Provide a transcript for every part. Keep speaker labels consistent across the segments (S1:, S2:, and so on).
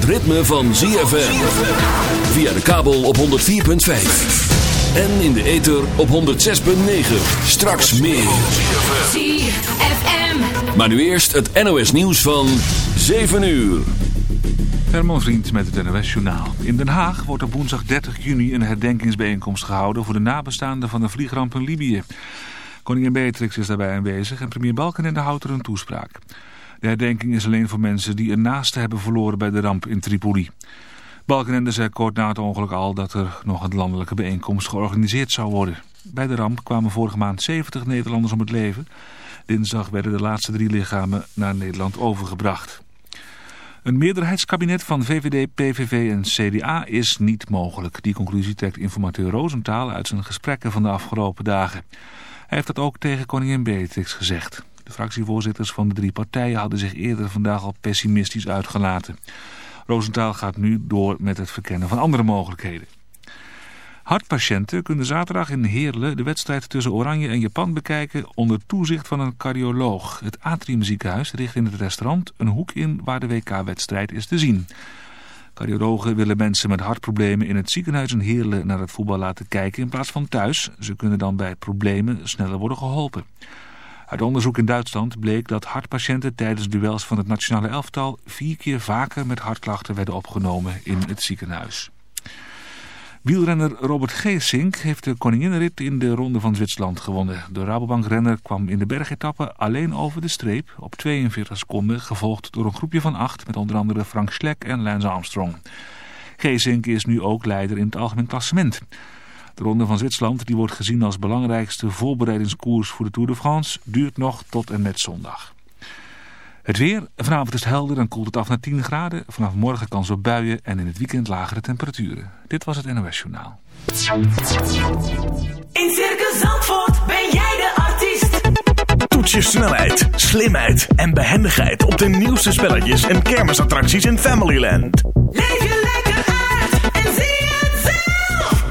S1: het ritme van ZFM. Via de kabel op 104.5. En in de ether op 106.9. Straks meer.
S2: ZFM.
S1: Maar nu eerst het NOS nieuws van 7 uur.
S3: Herman Vriend met het NOS Journaal. In Den Haag wordt op woensdag 30 juni een herdenkingsbijeenkomst gehouden... voor de nabestaanden van de vliegramp in Libië. Koningin Beatrix is daarbij aanwezig en premier Balkenende houdt er een toespraak. De herdenking is alleen voor mensen die een naaste hebben verloren bij de ramp in Tripoli. Balkenende zei kort na het ongeluk al dat er nog een landelijke bijeenkomst georganiseerd zou worden. Bij de ramp kwamen vorige maand 70 Nederlanders om het leven. Dinsdag werden de laatste drie lichamen naar Nederland overgebracht. Een meerderheidskabinet van VVD, PVV en CDA is niet mogelijk. Die conclusie trekt informateur Roosentaal uit zijn gesprekken van de afgelopen dagen. Hij heeft dat ook tegen koningin Beatrix gezegd. De fractievoorzitters van de drie partijen hadden zich eerder vandaag al pessimistisch uitgelaten. Roosentaal gaat nu door met het verkennen van andere mogelijkheden. Hartpatiënten kunnen zaterdag in Heerlen de wedstrijd tussen Oranje en Japan bekijken onder toezicht van een cardioloog. Het Atrium ziekenhuis richt in het restaurant een hoek in waar de WK-wedstrijd is te zien. Cardiologen willen mensen met hartproblemen in het ziekenhuis in Heerlen naar het voetbal laten kijken in plaats van thuis. Ze kunnen dan bij problemen sneller worden geholpen. Uit onderzoek in Duitsland bleek dat hartpatiënten tijdens duels van het nationale elftal vier keer vaker met hartklachten werden opgenomen in het ziekenhuis. Wielrenner Robert Geesink heeft de koninginrit in de Ronde van Zwitserland gewonnen. De Rabobank-renner kwam in de bergetappe alleen over de streep op 42 seconden, gevolgd door een groepje van acht met onder andere Frank Schleck en Lance Armstrong. Geesink is nu ook leider in het algemeen klassement. De Ronde van Zwitserland, die wordt gezien als belangrijkste voorbereidingskoers voor de Tour de France, duurt nog tot en met zondag. Het weer, vanavond is het helder en koelt het af naar 10 graden. Vanaf morgen kans op buien en in het weekend lagere temperaturen. Dit was het NOS Journaal.
S2: In Circus Zandvoort ben jij de artiest.
S4: Toets je snelheid, slimheid en behendigheid op de nieuwste spelletjes en kermisattracties in Familyland.
S2: Leef je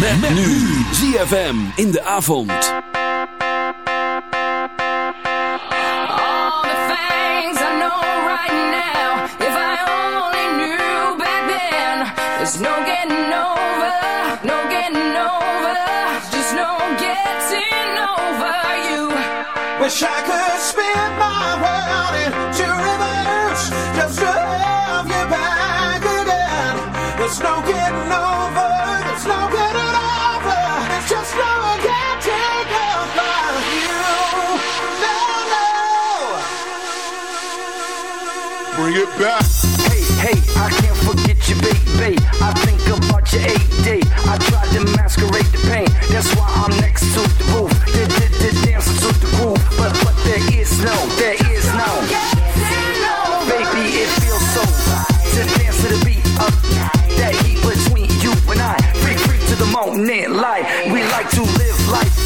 S1: Met, met nu ZFM in de avond.
S2: All the things I know right now. If I only knew back then. There's no getting over, no getting over. Just no getting over you.
S5: Wish I could spin my back.
S6: Hey, hey, I can't forget you, baby. I think about your AD. I tried to masquerade the pain. That's why I'm next to the roof. Did, to the groove. But, but there is no, there is no. Baby, it feels so to dance to the beat of that heat between you and I. To the light. We like to live life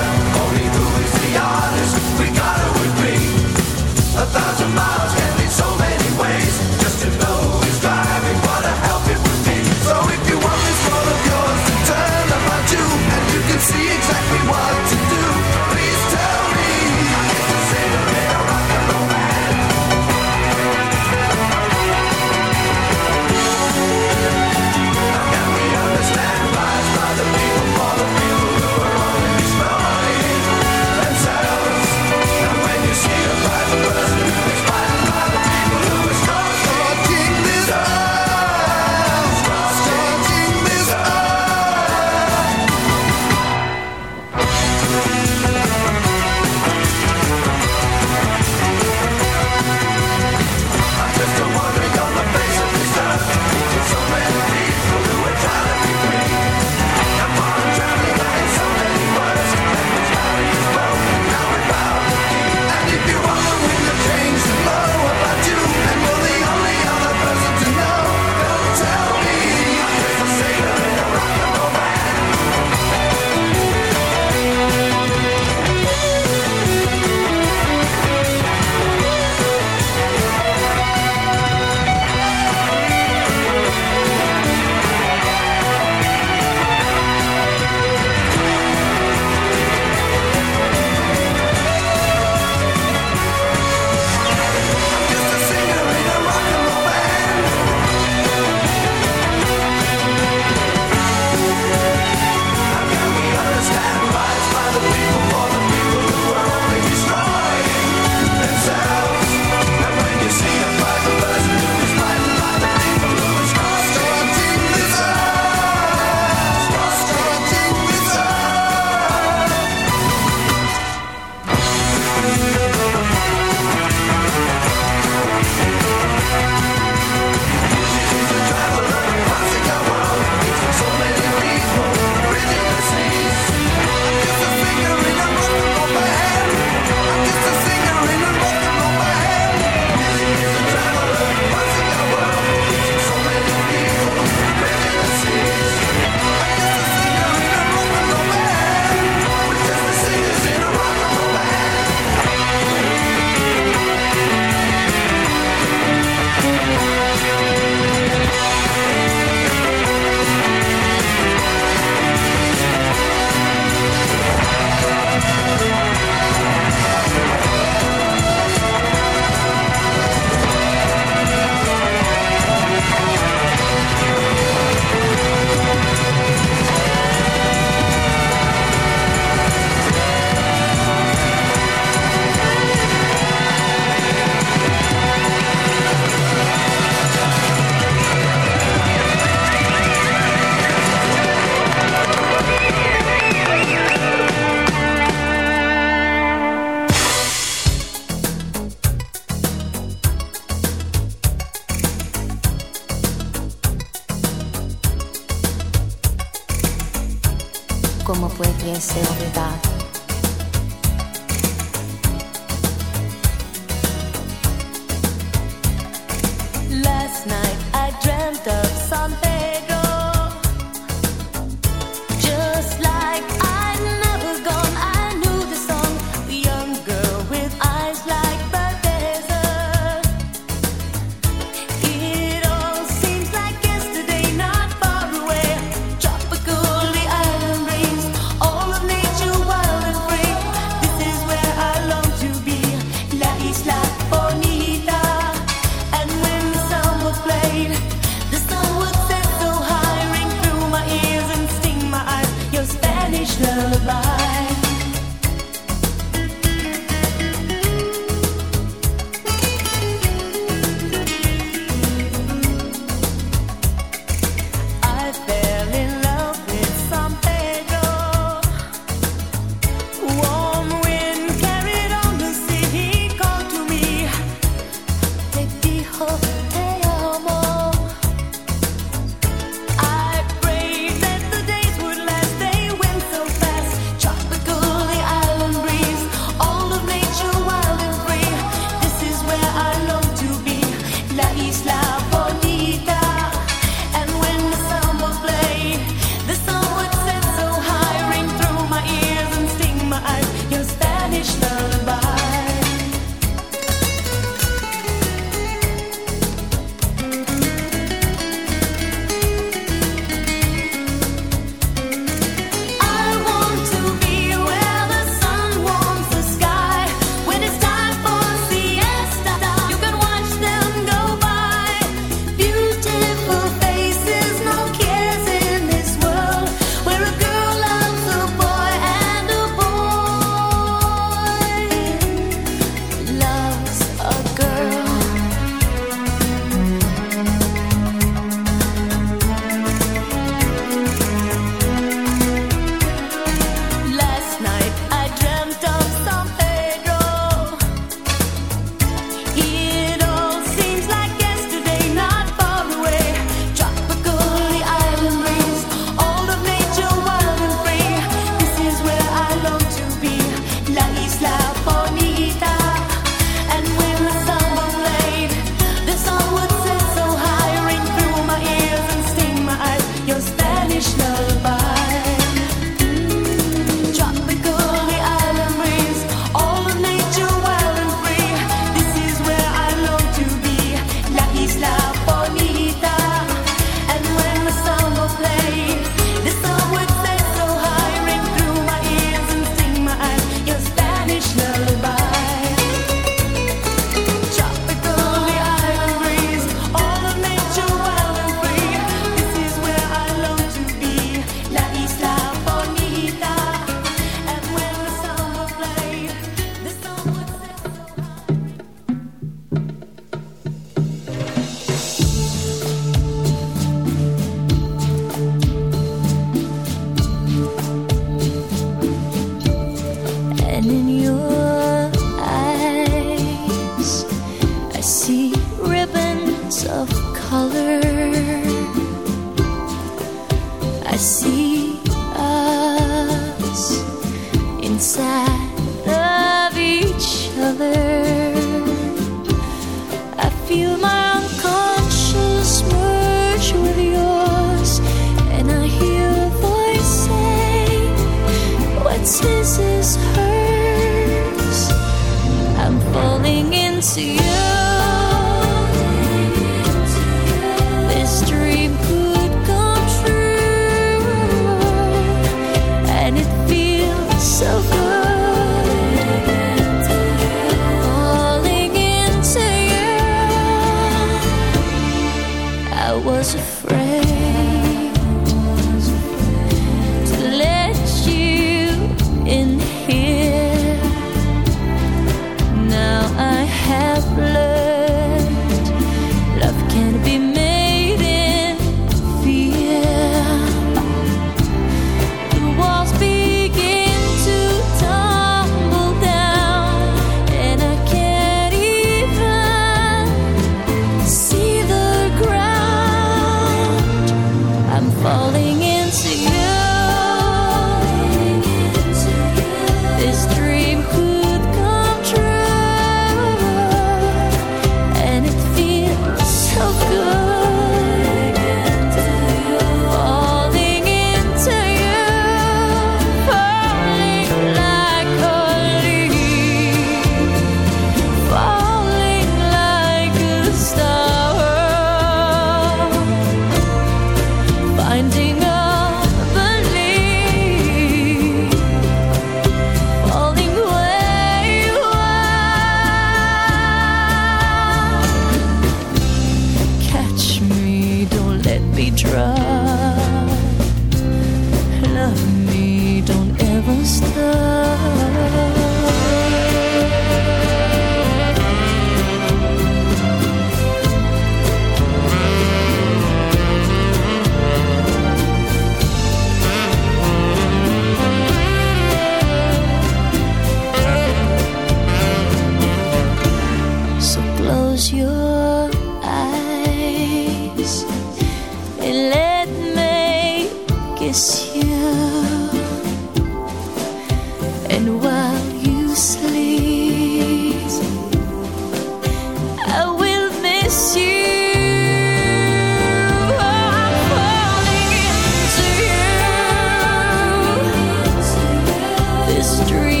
S7: This dream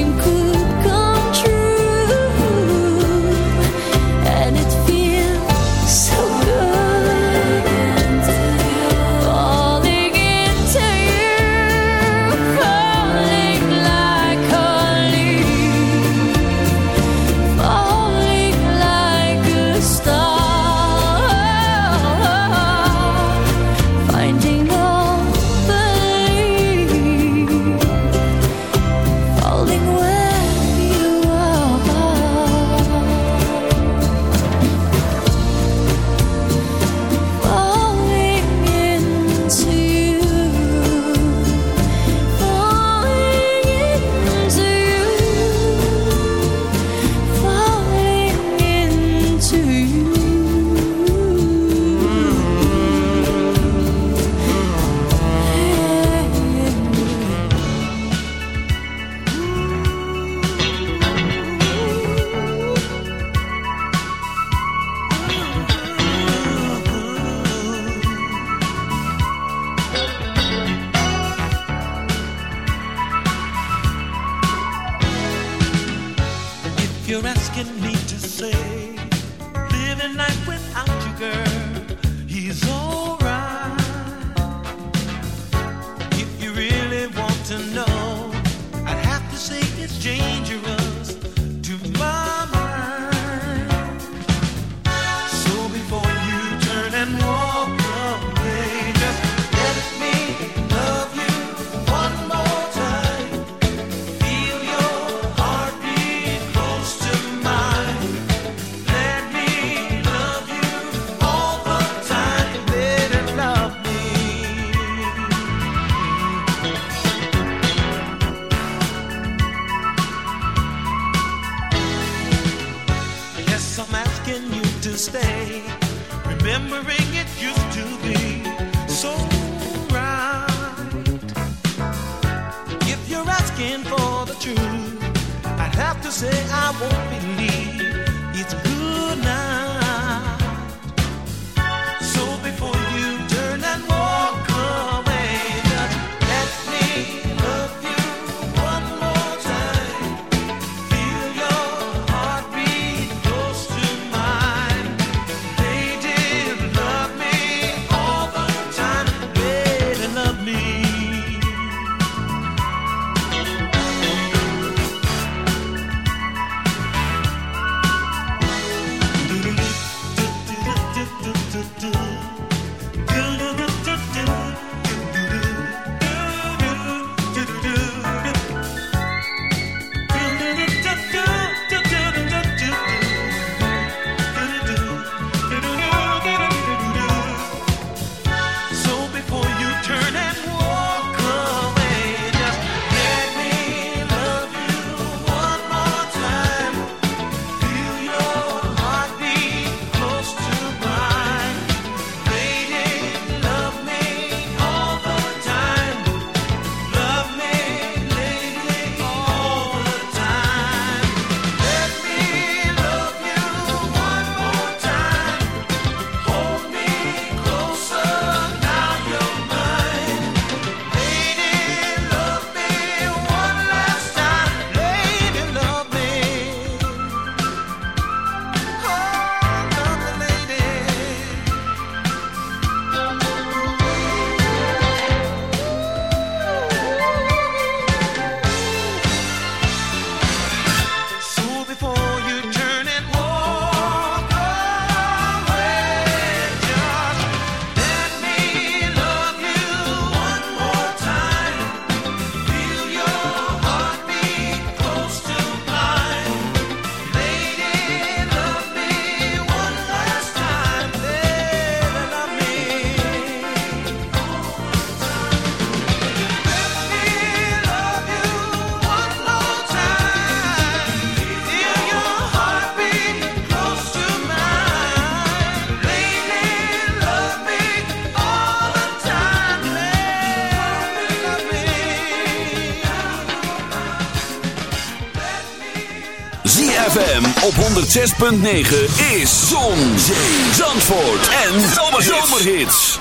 S1: 106.9 is Zon, Zee, Zandvoort en Zomerhits.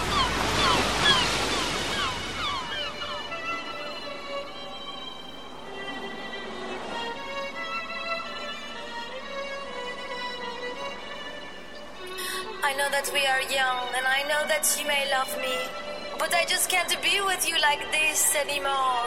S7: I know that we are young and I know that you may love me. But I just can't be with you like this anymore.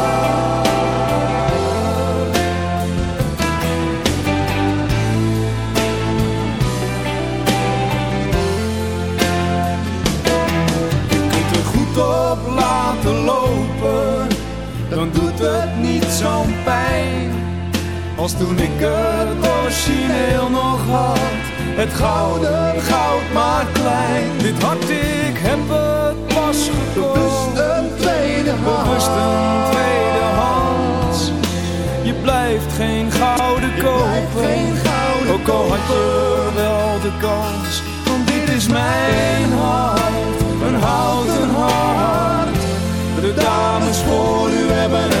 S8: Als toen ik het origineel nog had, het gouden goud maar klein. Dit hart, ik heb het pas gekocht. Bewust een tweede hand. Bewust een tweede hand. Je blijft geen gouden kopen. Ook al had je wel de kans. Want dit is mijn hart, een houten hart. De dames voor u hebben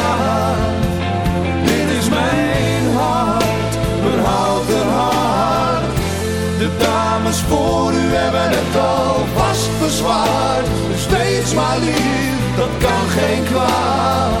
S9: Dus wees maar lief, dat kan geen kwaad.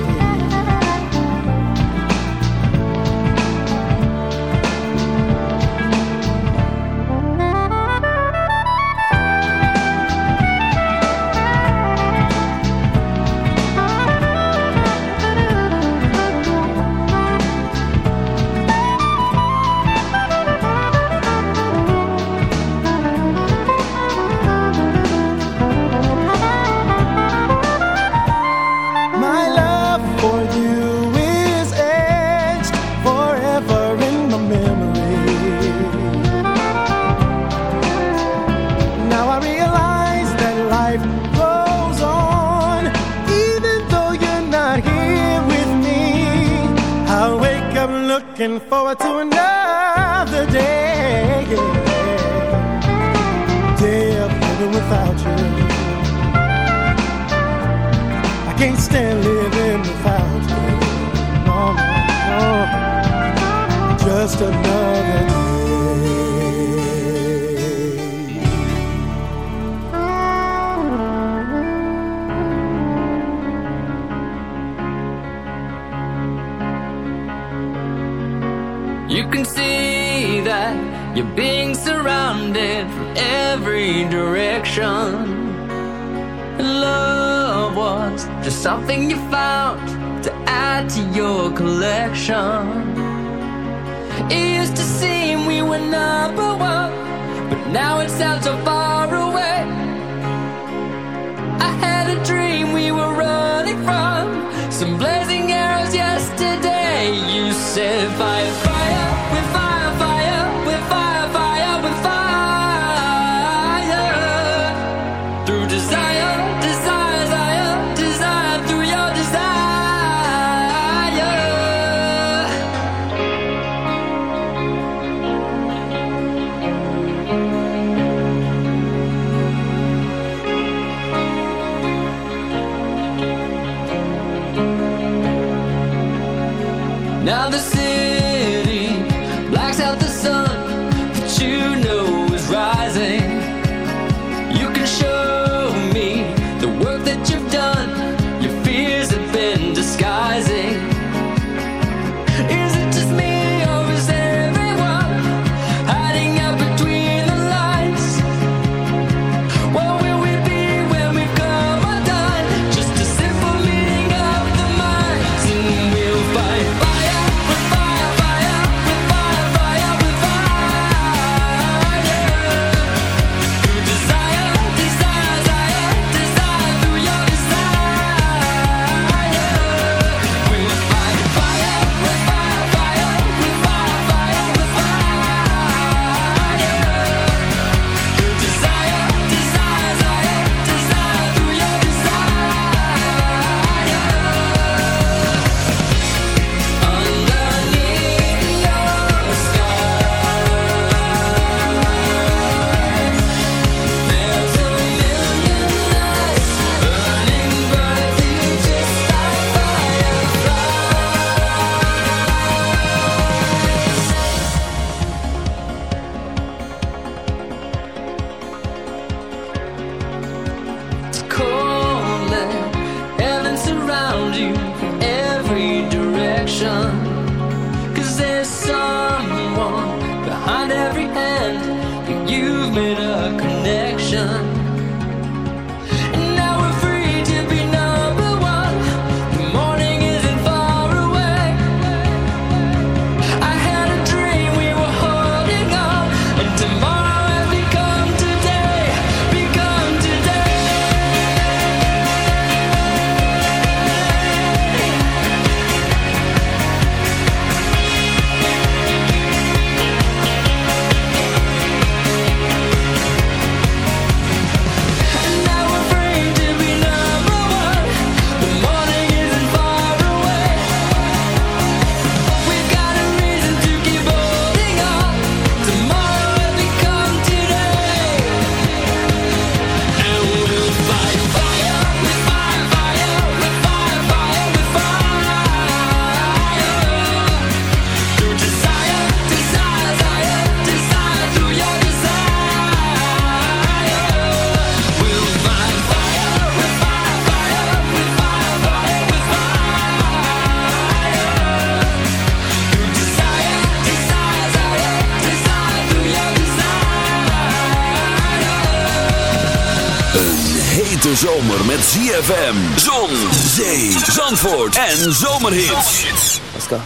S1: ZFM, Zon, Zee, Zandvoort en Zomerhits.
S10: Let's go.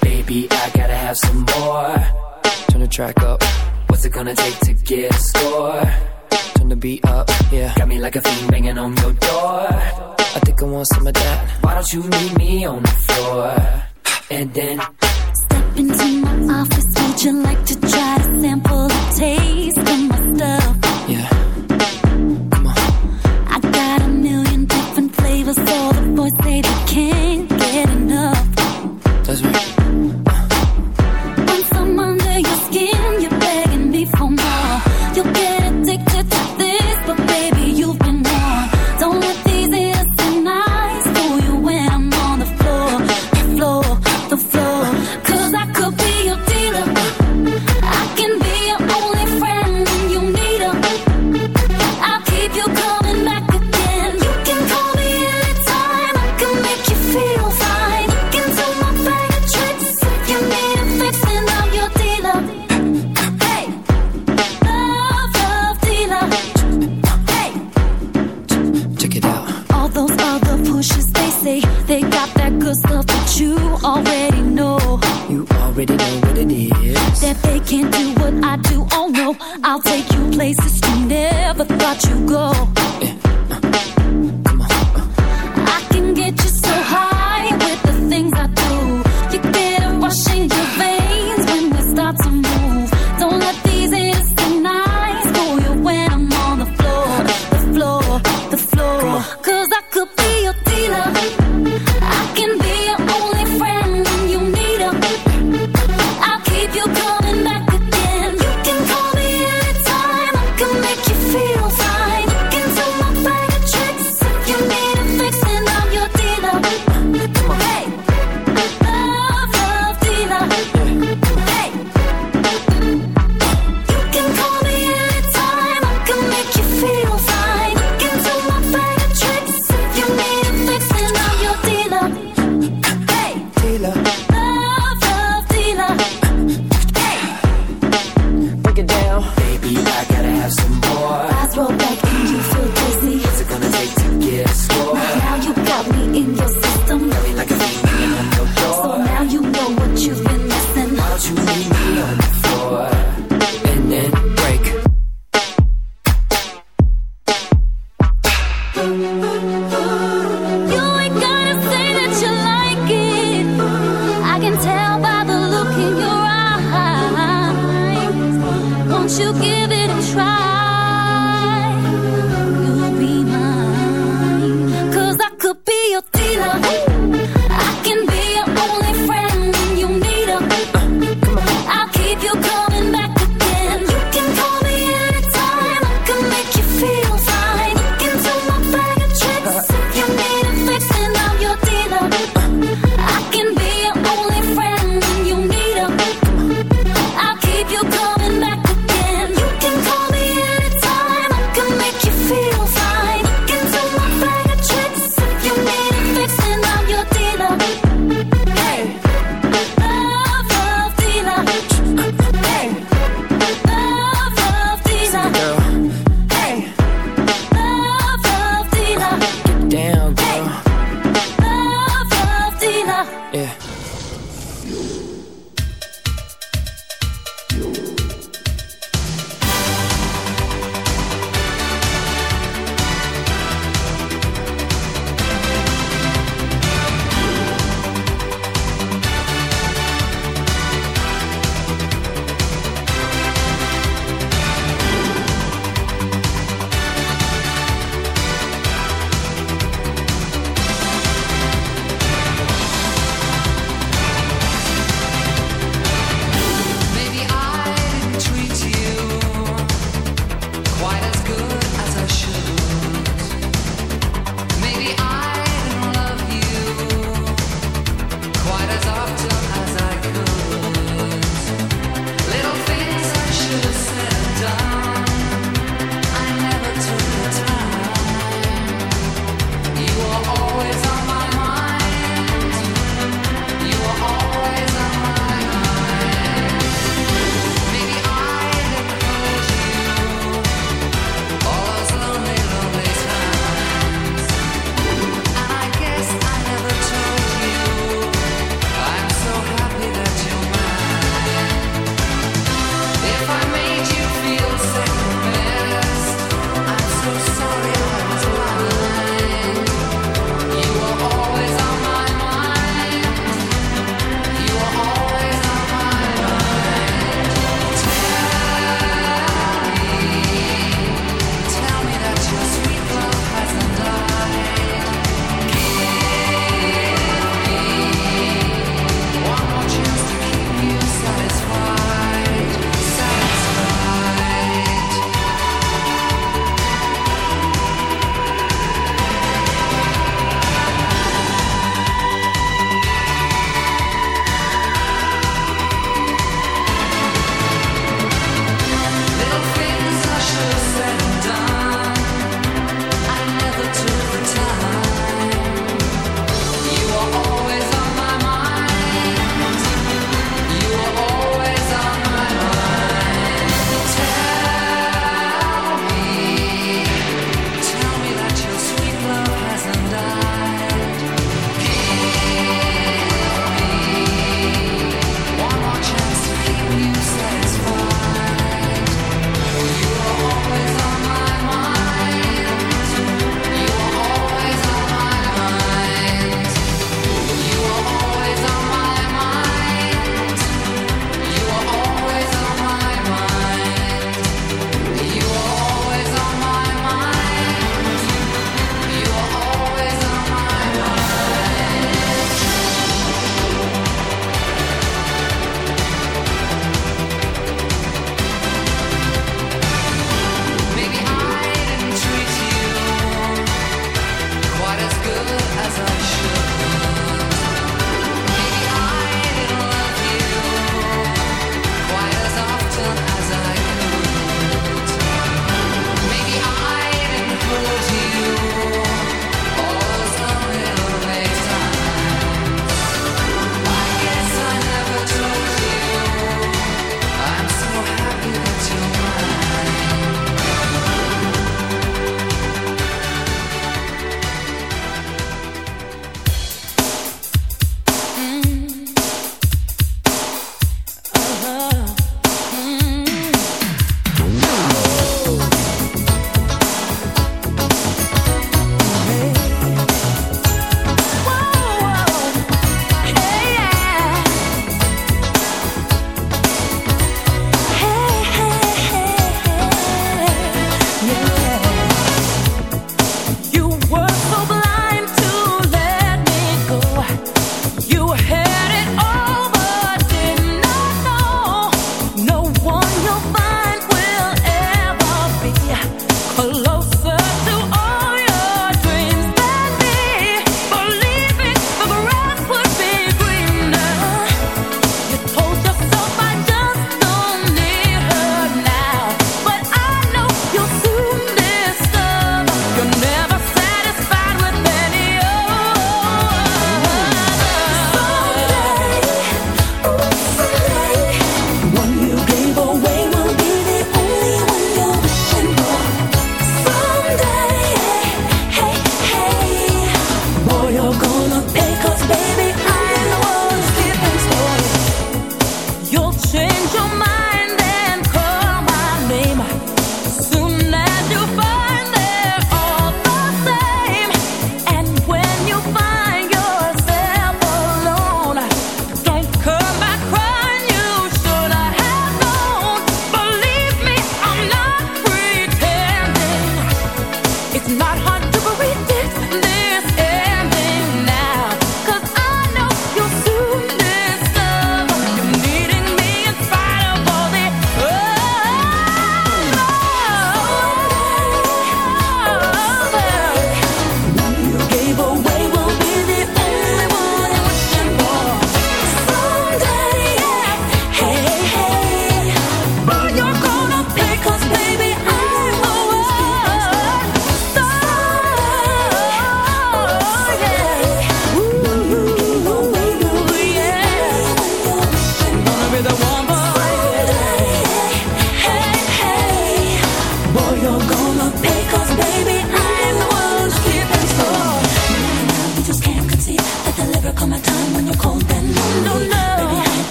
S10: Baby, I gotta have some more. Turn the track up. What's it gonna take to get a score? Turn the beat up, yeah. Got me like a thing banging on your door. I think I want some of that. Why don't you meet me on the floor? And then...
S7: Step into my office, would you like